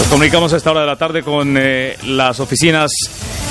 Nos comunicamos a esta hora de la tarde con eh, las oficinas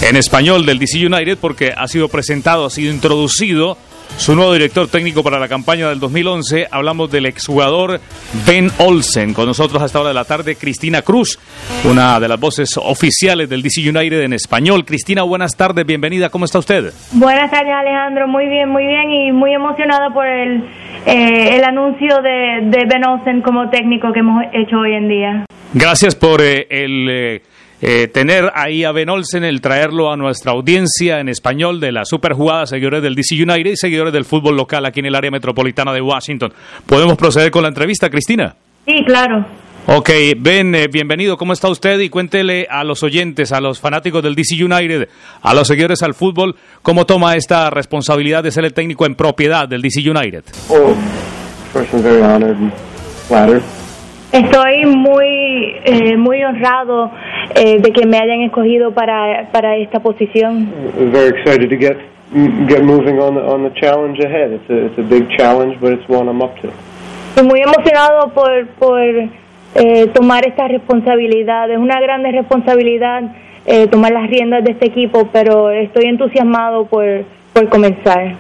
en español del DC United porque ha sido presentado, ha sido introducido su nuevo director técnico para la campaña del 2011. Hablamos del exjugador Ben Olsen. Con nosotros a esta hora de la tarde, Cristina Cruz, una de las voces oficiales del DC United en español. Cristina, buenas tardes, bienvenida. ¿Cómo está usted? Buenas tardes, Alejandro. Muy bien, muy bien y muy emocionada por el, eh, el anuncio de, de Ben Olsen como técnico que hemos hecho hoy en día. Gracias por eh, el eh, eh, tener ahí a Ben Olsen, el traerlo a nuestra audiencia en español de la superjugada, seguidores del DC United y seguidores del fútbol local aquí en el área metropolitana de Washington. ¿Podemos proceder con la entrevista, Cristina? Sí, claro. Ok, Ben, eh, bienvenido. ¿Cómo está usted? Y cuéntele a los oyentes, a los fanáticos del DC United, a los seguidores al fútbol, cómo toma esta responsabilidad de ser el técnico en propiedad del DC United. Well, Estoy muy, eh, muy honrado eh, de que me hayan escogido para, para esta posición. I'm very excited to get get moving on the on the challenge ahead. It's a it's a big challenge, but it's one I'm up to. Estoy muy emocionado por, por eh, tomar esta responsabilidad. Es una grande responsabilidad eh, tomar las riendas de este equipo, pero estoy entusiasmado por, por comenzar.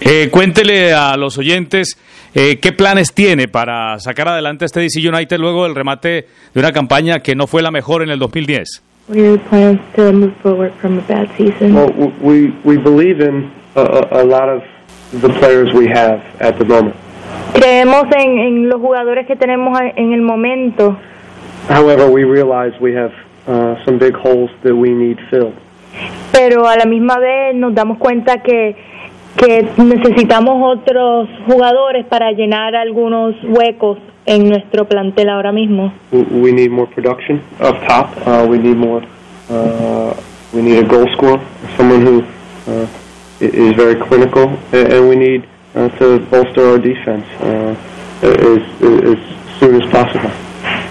Eh, cuéntele a los oyentes eh, qué planes tiene para sacar adelante este DC United luego del remate de una campaña que no fue la mejor en el 2010. What are your plans to move forward from a bad season? Well, w- we we believe in a, a, a lot of the players we have at the moment. Creemos en, en los jugadores que tenemos en el momento, However, we realize we have uh, some big holes that we need filled. pero a la misma vez nos damos cuenta que, que necesitamos otros jugadores para llenar algunos huecos en nuestro plantel ahora mismo. We need more production up top. Uh, we need more. Uh, we need a goal scorer, someone who uh, is very clinical, and we need uh, to bolster our defense uh, as, as soon as possible.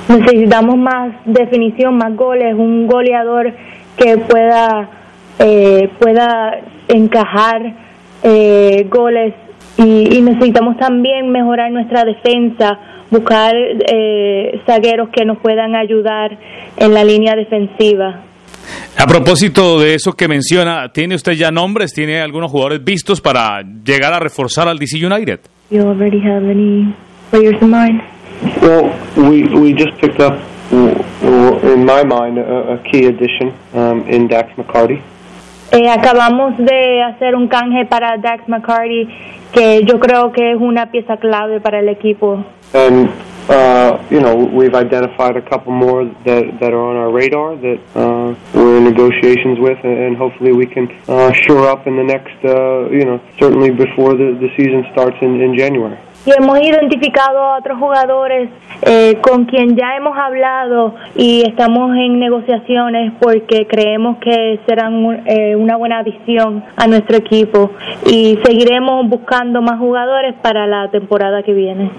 Necesitamos más definición, más goles, un goleador que pueda eh, pueda encajar eh, goles y, y necesitamos también mejorar nuestra defensa, buscar eh, zagueros que nos puedan ayudar en la línea defensiva. A propósito de eso que menciona, ¿tiene usted ya nombres? ¿Tiene algunos jugadores vistos para llegar a reforzar al DC United? You already have any players in mind? Well, we we just picked up, in my mind, a, a key addition um, in Dax McCarty. Eh, acabamos de hacer un canje para Dax McCarty que yo creo que es una pieza clave para el equipo. And uh, you know, we've identified a couple more that that are on our radar that uh, we're in negotiations with, and, hopefully we can uh, shore up in the next, uh, you know, certainly before the the season starts in, in January. Y hemos identificado a otros jugadores eh, con quien ya hemos hablado y estamos en negociaciones porque creemos que serán eh, una buena adición a nuestro equipo y seguiremos buscando más jugadores para la temporada que viene.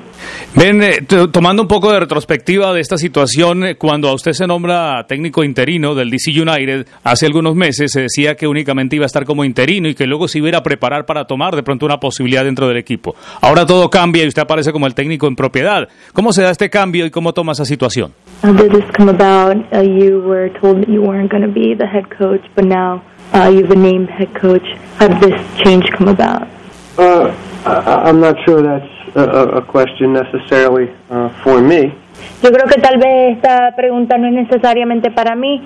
Ven, eh, tomando un poco de retrospectiva de esta situación, eh, cuando a usted se nombra técnico interino del DC United, hace algunos meses se decía que únicamente iba a estar como interino y que luego se iba a preparar para tomar de pronto una posibilidad dentro del equipo. Ahora todo cambia y usted aparece como el técnico en propiedad. ¿Cómo se da este cambio y cómo toma esa situación? How did this come about? Uh, you were told that you weren't going to be the head coach, but now you've been named head coach. How did this change come about? Uh, I, I'm not sure that's a, a a question necessarily uh, for me, Yo creo que tal vez esta pregunta no es necesariamente para mí,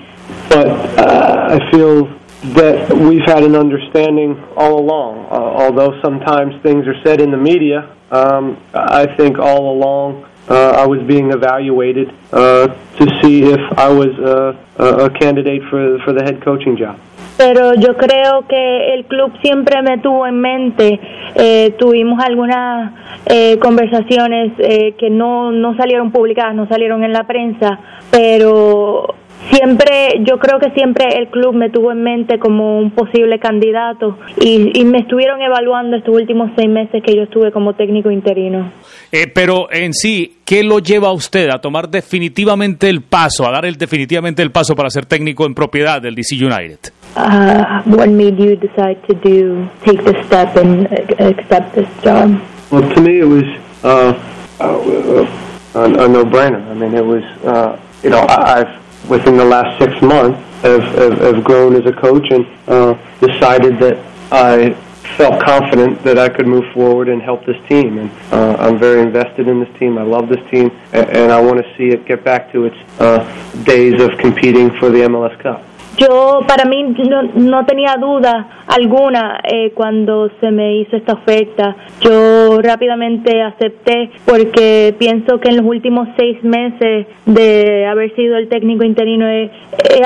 but uh, I feel that we've had an understanding all along. Uh, although sometimes things are said in the media, um, I think all along uh, I was being evaluated uh, to see if I was uh, a a candidate for for the head coaching job. pero yo creo que el club siempre me tuvo en mente. Eh, tuvimos algunas eh, conversaciones eh, que no, no salieron publicadas, no salieron en la prensa, pero siempre, yo creo que siempre el club me tuvo en mente como un posible candidato y, y me estuvieron evaluando estos últimos seis meses que yo estuve como técnico interino. Eh, pero en sí, ¿qué lo lleva a usted a tomar definitivamente el paso, a dar el, definitivamente el paso para ser técnico en propiedad del DC United? Uh, what made you decide to do, take this step and uh, accept this job? Well, to me, it was uh, uh, a, a no-brainer. I mean, it was, uh, you know, I, I've within the last six months have, have, have grown as a coach and uh, decided that I felt confident that I could move forward and help this team. And uh, I'm very invested in this team. I love this team, and, and I want to see it get back to its uh, days of competing for the MLS Cup. Yo, para mí, no, no tenía duda alguna eh, cuando se me hizo esta oferta. Yo rápidamente acepté porque pienso que en los últimos seis meses de haber sido el técnico interino he,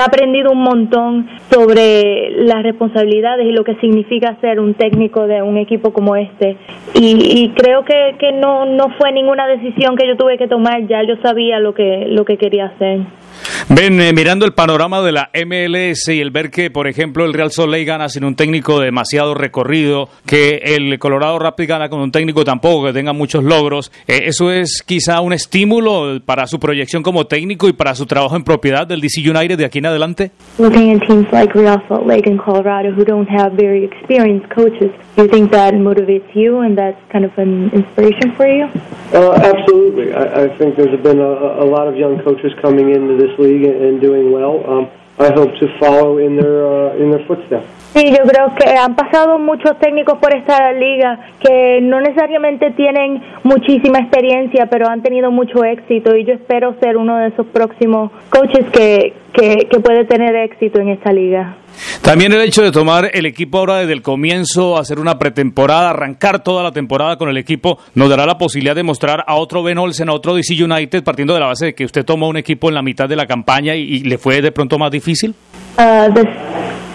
aprendido un montón sobre las responsabilidades y lo que significa ser un técnico de un equipo como este. Y, y creo que, que no, no fue ninguna decisión que yo tuve que tomar, ya yo sabía lo que, lo que quería hacer. Ven, eh, mirando el panorama de la Y el ver que, por ejemplo, el Real Salt Lake gana sin un técnico de demasiado recorrido, que el Colorado Rapid gana con un técnico tampoco que tenga muchos logros, eh, ¿eso es quizá un estímulo para su proyección como técnico y para su trabajo en propiedad del DC United de aquí en adelante? Looking at teams like Real Salt Lake and Colorado who don't have very experienced coaches, do you think that motivates you and that's kind of an inspiration for you? Uh, absolutely. I, I think there's been a, a lot of young coaches coming into this league and, and doing well. Um, I hope to follow in their uh, in their footsteps. Sí, yo creo que han pasado muchos técnicos por esta liga que no necesariamente tienen muchísima experiencia, pero han tenido mucho éxito y yo espero ser uno de esos próximos coaches que, que, que puede tener éxito en esta liga. También el hecho de tomar el equipo ahora desde el comienzo, hacer una pretemporada, arrancar toda la temporada con el equipo, nos dará la posibilidad de mostrar a otro Ben Olsen, a otro DC United, partiendo de la base de que usted tomó un equipo en la mitad de la campaña y, y le fue de pronto más difícil. Uh, this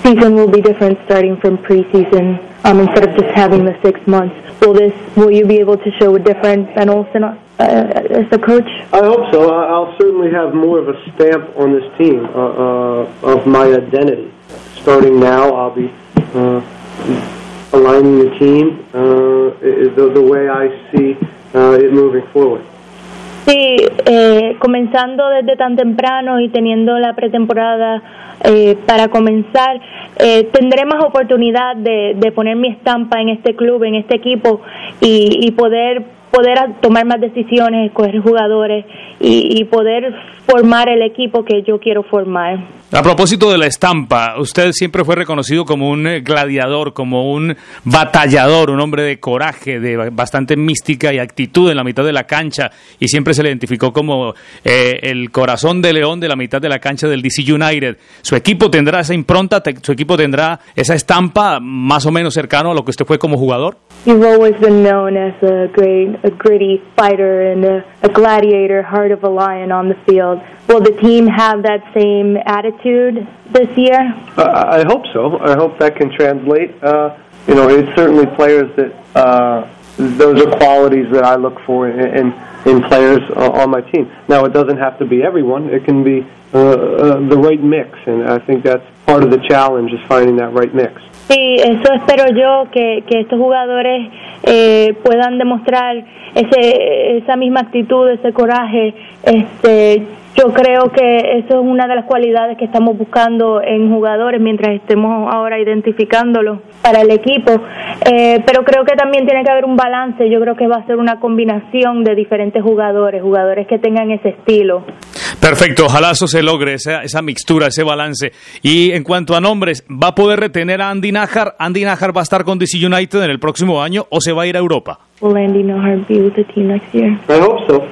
season will be different starting from preseason um, instead of just having the six months. Will this will you be able to show a different Ben Olsen uh, as a coach? I hope so. I- I'll certainly have more of a stamp on this team uh, uh, of my identity. Starting now, I'll be uh, aligning the team uh, the, the way I see uh, it moving forward. Sí, eh, comenzando desde tan temprano y teniendo la pretemporada eh, para comenzar, eh, tendré más oportunidad de, de poner mi estampa en este club, en este equipo y, y poder poder a- tomar más decisiones, escoger jugadores y, y poder formar el equipo que yo quiero formar. A propósito de la estampa, usted siempre fue reconocido como un eh, gladiador, como un batallador, un hombre de coraje, de ba- bastante mística y actitud en la mitad de la cancha, y siempre se le identificó como eh, el corazón de león de la mitad de la cancha del DC United. ¿Su equipo tendrá esa impronta, te- su equipo tendrá esa estampa más o menos cercano a lo que usted fue como jugador? You've always been known as a great, a gritty fighter and a, a gladiator, heart of a lion on the field. Will the team have that same attitude this year? I I hope so. I hope that can translate. Uh, you know, it's certainly players that uh, those are qualities that I look for in, in, in players uh, on my team. Now, it doesn't have to be everyone. It can be uh, uh, the right mix, and I think that's part of the challenge is finding that right mix. Sí, eso espero yo, que, que estos jugadores eh, puedan demostrar ese, esa misma actitud, ese coraje. Este, yo creo que eso es una de las cualidades que estamos buscando en jugadores mientras estemos ahora identificándolos para el equipo. Eh, pero creo que también tiene que haber un balance. Yo creo que va a ser una combinación de diferentes jugadores, jugadores que tengan ese estilo. Perfecto, ojalá eso se logre, esa, esa mixtura, ese balance. Y en cuanto a nombres, ¿va a poder retener a Andy Najar? ¿Andy Najar va a estar con DC United en el próximo año o se va a ir a Europa? Will Andy Nohart be with the team next year? I hope so.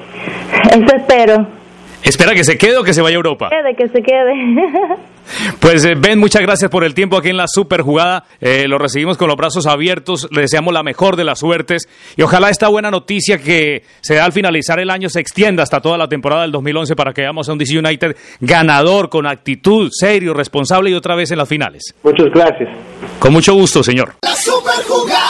Eso espero. ¿Espera que se quede o que se vaya a Europa? De que se quede. Pues eh, Ben, muchas gracias por el tiempo aquí en la super jugada. Eh, lo recibimos con los brazos abiertos. Le deseamos la mejor de las suertes. Y ojalá esta buena noticia que se da al finalizar el año se extienda hasta toda la temporada del 2011 para que veamos a un DC United ganador, con actitud, serio, responsable y otra vez en las finales. Muchas gracias. Con mucho gusto, señor. La super jugada.